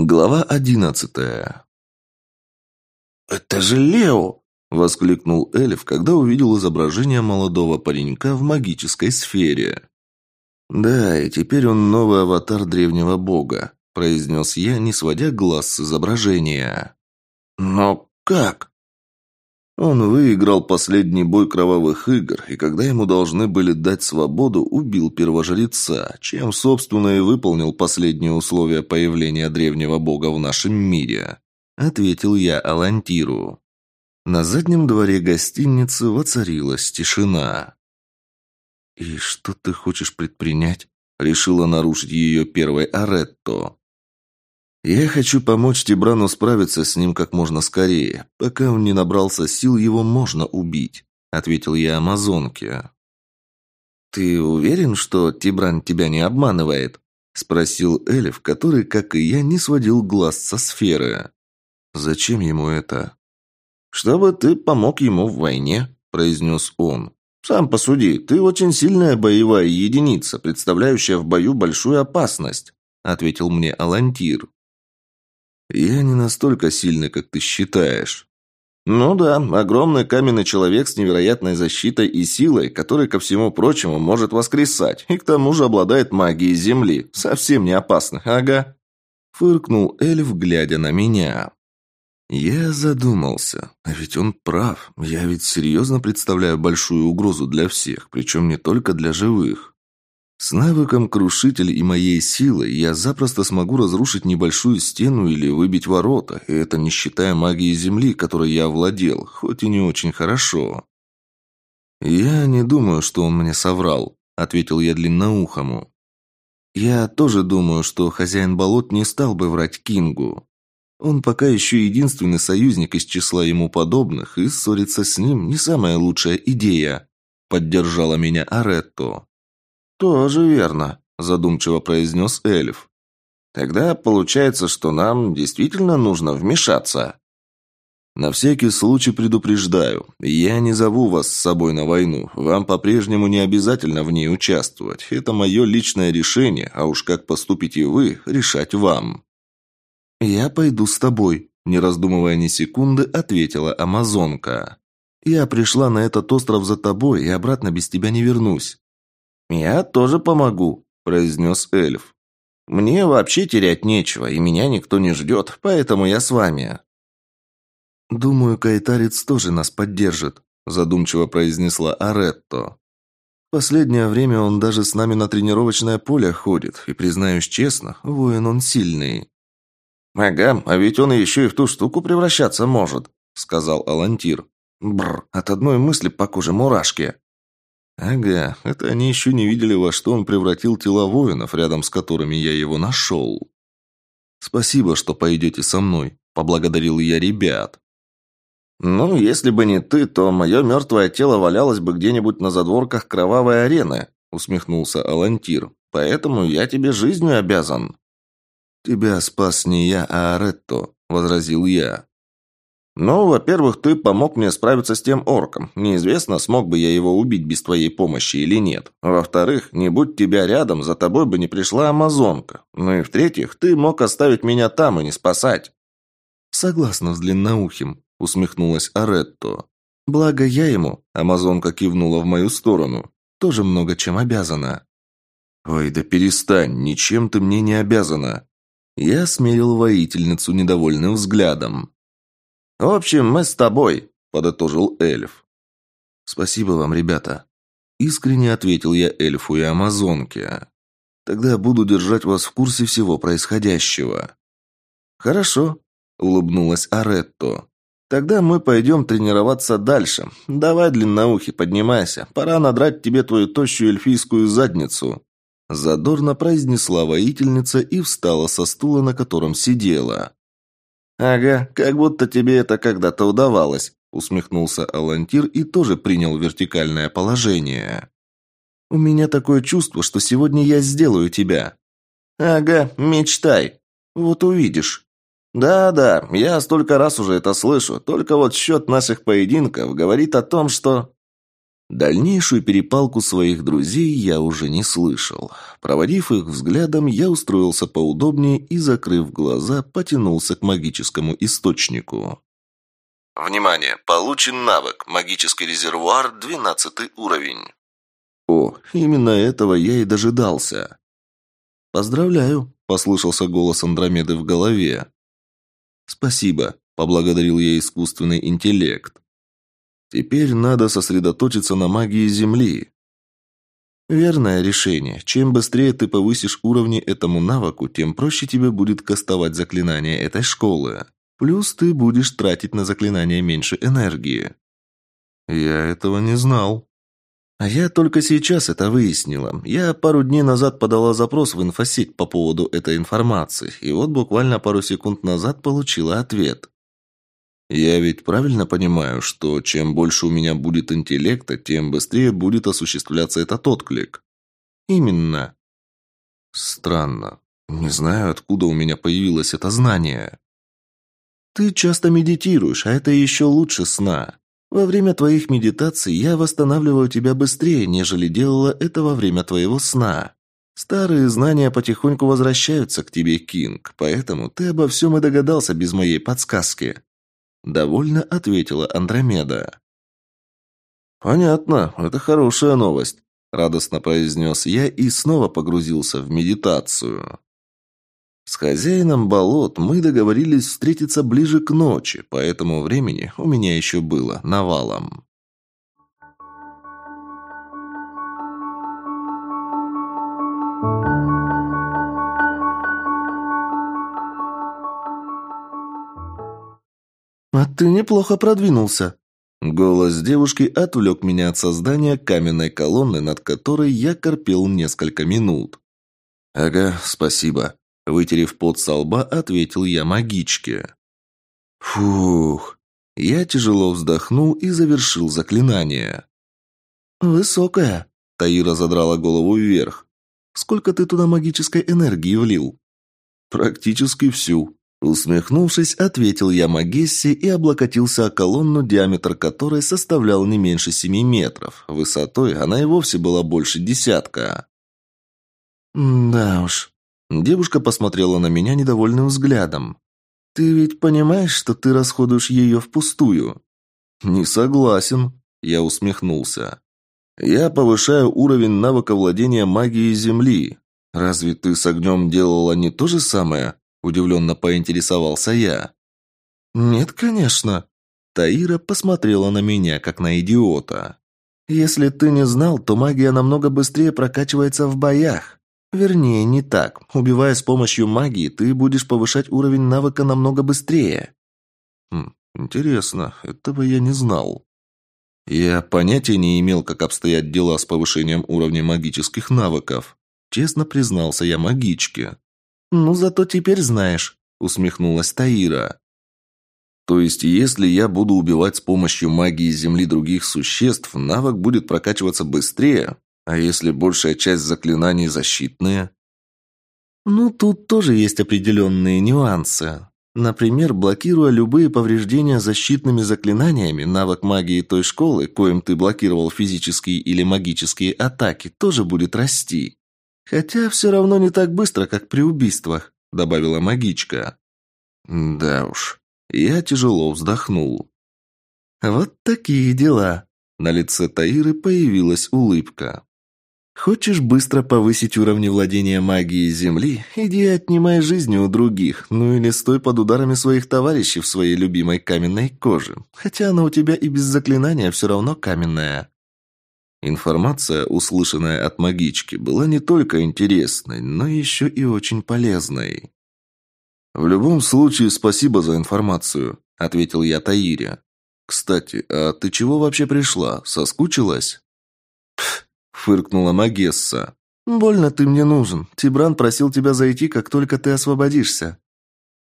Глава одиннадцатая. «Это же Лео!» – воскликнул Эльф, когда увидел изображение молодого паренька в магической сфере. «Да, и теперь он новый аватар древнего бога», – произнес я, не сводя глаз с изображения. «Но как?» Он выиграл последний бой кровавых игр, и когда ему должны были дать свободу, убил первожреца, чем, собственно, и выполнил последние условия появления древнего бога в нашем мире. Ответил я Алантиру. На заднем дворе гостиницы воцарилась тишина. «И что ты хочешь предпринять?» Решила нарушить ее первой Аретто. Я хочу помочь Тибрану справиться с ним как можно скорее. Пока он не набрался сил, его можно убить», — ответил я Амазонке. «Ты уверен, что Тибран тебя не обманывает?» — спросил Эльф, который, как и я, не сводил глаз со сферы. «Зачем ему это?» «Чтобы ты помог ему в войне», — произнес он. «Сам посуди, ты очень сильная боевая единица, представляющая в бою большую опасность», — ответил мне Алантир. «Я не настолько сильный, как ты считаешь». «Ну да, огромный каменный человек с невероятной защитой и силой, который, ко всему прочему, может воскресать, и к тому же обладает магией Земли. Совсем не опасно, ага». Фыркнул эльф, глядя на меня. Я задумался. А ведь он прав. Я ведь серьезно представляю большую угрозу для всех, причем не только для живых. С навыком крушитель и моей силой я запросто смогу разрушить небольшую стену или выбить ворота, и это не считая магии земли, которой я овладел, хоть и не очень хорошо. «Я не думаю, что он мне соврал», — ответил я длинноухому. «Я тоже думаю, что хозяин болот не стал бы врать Кингу. Он пока еще единственный союзник из числа ему подобных, и ссориться с ним не самая лучшая идея», — поддержала меня Аретто. «Тоже верно», – задумчиво произнес эльф. «Тогда получается, что нам действительно нужно вмешаться». «На всякий случай предупреждаю, я не зову вас с собой на войну. Вам по-прежнему не обязательно в ней участвовать. Это мое личное решение, а уж как поступите вы, решать вам». «Я пойду с тобой», – не раздумывая ни секунды, ответила Амазонка. «Я пришла на этот остров за тобой и обратно без тебя не вернусь. «Я тоже помогу», – произнес эльф. «Мне вообще терять нечего, и меня никто не ждет, поэтому я с вами». «Думаю, кайтарец тоже нас поддержит», – задумчиво произнесла Аретто. «Последнее время он даже с нами на тренировочное поле ходит, и, признаюсь честно, воин он сильный». «Ага, а ведь он еще и в ту штуку превращаться может», – сказал Алантир. «Бррр, от одной мысли по коже мурашки». Ага, это они еще не видели, во что он превратил тела воинов, рядом с которыми я его нашел. Спасибо, что пойдете со мной, поблагодарил я ребят. Ну, если бы не ты, то мое мертвое тело валялось бы где-нибудь на задворках кровавой арены, усмехнулся Алантир. Поэтому я тебе жизнью обязан. Тебя спас не я, а Аретто, возразил я. «Ну, во-первых, ты помог мне справиться с тем орком. Неизвестно, смог бы я его убить без твоей помощи или нет. Во-вторых, не будь тебя рядом, за тобой бы не пришла амазонка. Ну и в-третьих, ты мог оставить меня там и не спасать». «Согласна с длинноухим», — усмехнулась Аретто. «Благо я ему», — амазонка кивнула в мою сторону, — «тоже много чем обязана». «Ой, да перестань, ничем ты мне не обязана». Я смерил воительницу недовольным взглядом. «В общем, мы с тобой», – подытожил эльф. «Спасибо вам, ребята», – искренне ответил я эльфу и амазонке. «Тогда буду держать вас в курсе всего происходящего». «Хорошо», – улыбнулась Аретто. «Тогда мы пойдем тренироваться дальше. Давай, длинноухий, поднимайся. Пора надрать тебе твою тощую эльфийскую задницу». Задорно произнесла воительница и встала со стула, на котором сидела. «Ага, как будто тебе это когда-то удавалось», — усмехнулся Алантир и тоже принял вертикальное положение. «У меня такое чувство, что сегодня я сделаю тебя». «Ага, мечтай. Вот увидишь». «Да-да, я столько раз уже это слышу, только вот счет наших поединков говорит о том, что...» Дальнейшую перепалку своих друзей я уже не слышал. Проводив их взглядом, я устроился поудобнее и, закрыв глаза, потянулся к магическому источнику. Внимание! Получен навык. Магический резервуар, 12 уровень. О, именно этого я и дожидался. «Поздравляю», – послышался голос Андромеды в голове. «Спасибо», – поблагодарил я искусственный интеллект. Теперь надо сосредоточиться на магии Земли. Верное решение. Чем быстрее ты повысишь уровни этому навыку, тем проще тебе будет кастовать заклинания этой школы. Плюс ты будешь тратить на заклинания меньше энергии. Я этого не знал. А я только сейчас это выяснила. Я пару дней назад подала запрос в инфосеть по поводу этой информации, и вот буквально пару секунд назад получила ответ. Я ведь правильно понимаю, что чем больше у меня будет интеллекта, тем быстрее будет осуществляться этот отклик? Именно. Странно. Не знаю, откуда у меня появилось это знание. Ты часто медитируешь, а это еще лучше сна. Во время твоих медитаций я восстанавливаю тебя быстрее, нежели делала это во время твоего сна. Старые знания потихоньку возвращаются к тебе, Кинг, поэтому ты обо всем и догадался без моей подсказки. Довольно ответила Андромеда. «Понятно, это хорошая новость», – радостно произнес я и снова погрузился в медитацию. С хозяином болот мы договорились встретиться ближе к ночи, поэтому времени у меня еще было навалом. Ты неплохо продвинулся». Голос девушки отвлек меня от создания каменной колонны, над которой я корпел несколько минут. «Ага, спасибо», – вытерев пот со лба, ответил я магичке. «Фух». Я тяжело вздохнул и завершил заклинание. «Высокая», – Таира задрала голову вверх. «Сколько ты туда магической энергии влил?» «Практически всю», Усмехнувшись, ответил я Магессе и облокотился о колонну, диаметр которой составлял не меньше семи метров. Высотой она и вовсе была больше десятка. «Да уж». Девушка посмотрела на меня недовольным взглядом. «Ты ведь понимаешь, что ты расходуешь ее впустую?» «Не согласен», – я усмехнулся. «Я повышаю уровень навыка владения магией Земли. Разве ты с огнем делала не то же самое?» Удивленно поинтересовался я. «Нет, конечно». Таира посмотрела на меня, как на идиота. «Если ты не знал, то магия намного быстрее прокачивается в боях. Вернее, не так. Убивая с помощью магии, ты будешь повышать уровень навыка намного быстрее». Хм, интересно, этого я не знал. Я понятия не имел, как обстоят дела с повышением уровня магических навыков. Честно признался я магичке. «Ну, зато теперь знаешь», — усмехнулась Таира. «То есть, если я буду убивать с помощью магии Земли других существ, навык будет прокачиваться быстрее, а если большая часть заклинаний защитные?» «Ну, тут тоже есть определенные нюансы. Например, блокируя любые повреждения защитными заклинаниями, навык магии той школы, коим ты блокировал физические или магические атаки, тоже будет расти. «Хотя все равно не так быстро, как при убийствах», — добавила магичка. «Да уж». Я тяжело вздохнул. «Вот такие дела». На лице Таиры появилась улыбка. «Хочешь быстро повысить уровни владения магией Земли? Иди отнимай жизни у других, ну или стой под ударами своих товарищей в своей любимой каменной коже. Хотя она у тебя и без заклинания все равно каменная». Информация, услышанная от магички, была не только интересной, но еще и очень полезной. «В любом случае, спасибо за информацию», — ответил я Таире. «Кстати, а ты чего вообще пришла? Соскучилась?» Пф, фыркнула Магесса. «Больно ты мне нужен. Тибран просил тебя зайти, как только ты освободишься».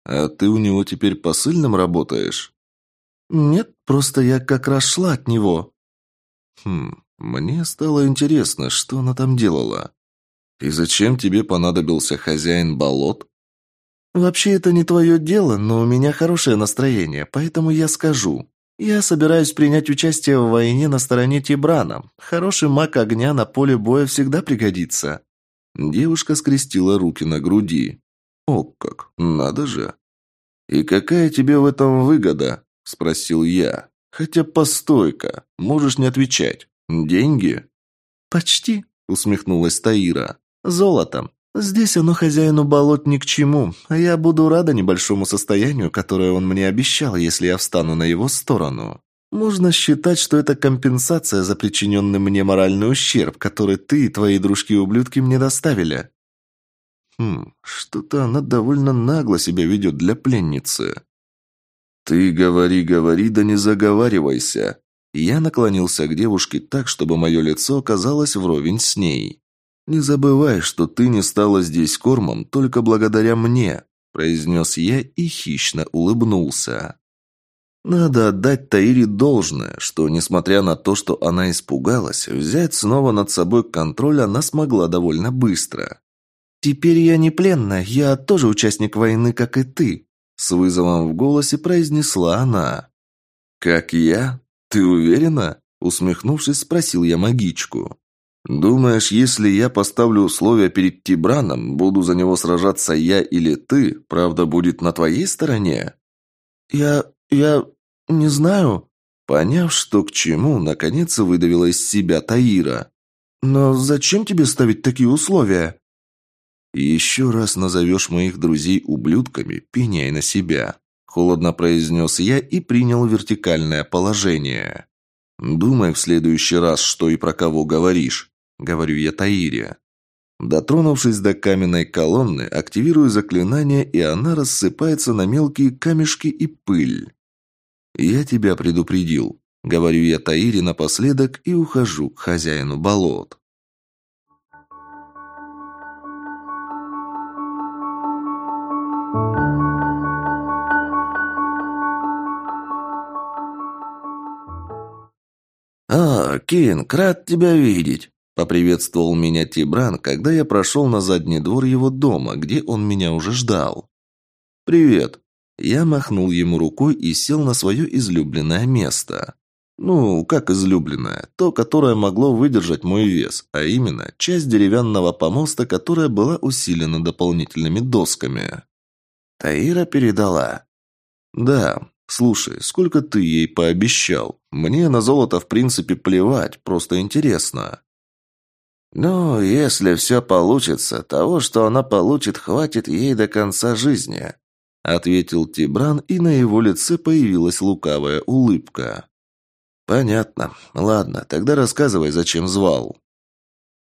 «А ты у него теперь посыльным работаешь?» «Нет, просто я как раз шла от него». «Хм, мне стало интересно, что она там делала. И зачем тебе понадобился хозяин болот? Вообще это не твое дело, но у меня хорошее настроение, поэтому я скажу. Я собираюсь принять участие в войне на стороне Тибрана. Хороший маг огня на поле боя всегда пригодится». Девушка скрестила руки на груди. «О как, надо же!» «И какая тебе в этом выгода?» – спросил я. «Хотя постойка, можешь не отвечать. Деньги?» «Почти», – усмехнулась Таира. «Золотом. Здесь оно хозяину болот ни к чему, а я буду рада небольшому состоянию, которое он мне обещал, если я встану на его сторону. Можно считать, что это компенсация за причиненный мне моральный ущерб, который ты и твои дружки-ублюдки мне доставили». «Хм, что-то она довольно нагло себя ведет для пленницы». «Ты говори, говори, да не заговаривайся». Я наклонился к девушке так, чтобы мое лицо оказалось вровень с ней. «Не забывай, что ты не стала здесь кормом только благодаря мне», произнес я и хищно улыбнулся. Надо отдать Таире должное, что, несмотря на то, что она испугалась, взять снова над собой контроль она смогла довольно быстро. «Теперь я не пленная, я тоже участник войны, как и ты», с вызовом в голосе произнесла она. «Как я? Ты уверена?» Усмехнувшись, спросил я магичку. «Думаешь, если я поставлю условия перед Тибраном, буду за него сражаться я или ты, правда будет на твоей стороне?» «Я... я... не знаю». Поняв, что к чему, наконец выдавила из себя Таира. «Но зачем тебе ставить такие условия?» «Еще раз назовешь моих друзей ублюдками, пеняй на себя», – холодно произнес я и принял вертикальное положение. «Думай в следующий раз, что и про кого говоришь», – говорю я Таире. Дотронувшись до каменной колонны, активирую заклинание, и она рассыпается на мелкие камешки и пыль. «Я тебя предупредил», — говорю я Таире напоследок и ухожу к хозяину болот. Кинг, рад тебя видеть!» – поприветствовал меня Тибран, когда я прошел на задний двор его дома, где он меня уже ждал. «Привет!» Я махнул ему рукой и сел на свое излюбленное место. Ну, как излюбленное, то, которое могло выдержать мой вес, а именно часть деревянного помоста, которая была усилена дополнительными досками. Таира передала. Да, слушай, сколько ты ей пообещал? Мне на золото в принципе плевать, просто интересно. Ну, если все получится, того, что она получит, хватит ей до конца жизни, ответил Тибран, и на его лице появилась лукавая улыбка. Понятно. Ладно, тогда рассказывай, зачем звал.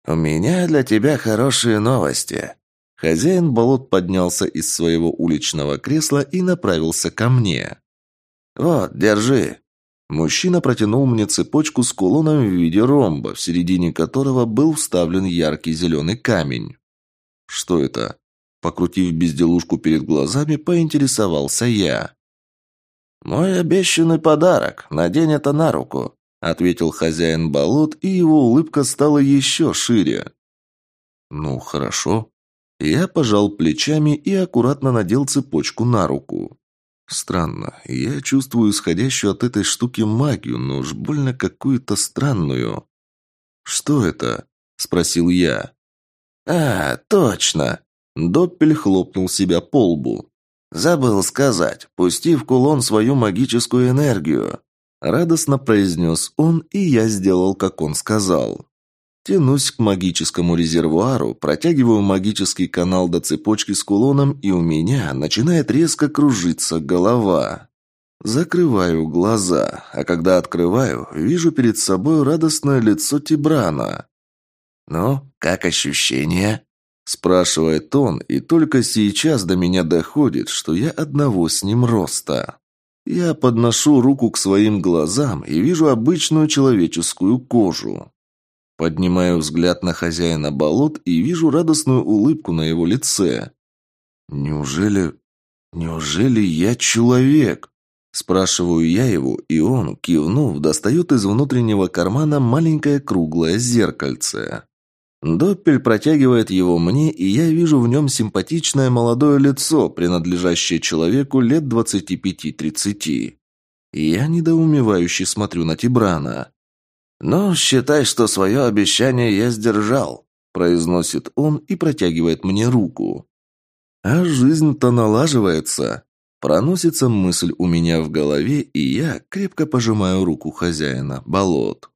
У меня для тебя хорошие новости. Хозяин болот поднялся из своего уличного кресла и направился ко мне. «Вот, держи. Мужчина протянул мне цепочку с кулоном в виде ромба, в середине которого был вставлен яркий зеленый камень. «Что это?» Покрутив безделушку перед глазами, поинтересовался я. «Мой обещанный подарок. Надень это на руку», — ответил хозяин болот, и его улыбка стала еще шире. «Ну, хорошо». Я пожал плечами и аккуратно надел цепочку на руку. Странно. Я чувствую исходящую от этой штуки магию, но уж больно какую-то странную. «Что это?» – спросил я. «А, точно!» Доппель хлопнул себя по лбу. «Забыл сказать. Пусти в кулон свою магическую энергию!» Радостно произнес он, и я сделал, как он сказал. Тянусь к магическому резервуару, протягиваю магический канал до цепочки с кулоном, и у меня начинает резко кружиться голова. Закрываю глаза, а когда открываю, вижу перед собой радостное лицо Тибрана. «Ну, как ощущения?» спрашивает он, и только сейчас до меня доходит, что я одного с ним роста. Я подношу руку к своим глазам и вижу обычную человеческую кожу. Поднимаю взгляд на хозяина болот и вижу радостную улыбку на его лице. «Неужели... неужели я человек?» Спрашиваю я его, и он, кивнув, достает из внутреннего кармана маленькое круглое зеркальце. Доппель протягивает его мне, и я вижу в нем симпатичное молодое лицо, принадлежащее человеку лет двадцати пяти-тридцати. Я недоумевающе смотрю на Тибрана. «Ну, считай, что свое обещание я сдержал», – произносит он и протягивает мне руку. «А жизнь-то налаживается», Проносится мысль у меня в голове, и я крепко пожимаю руку хозяина болот.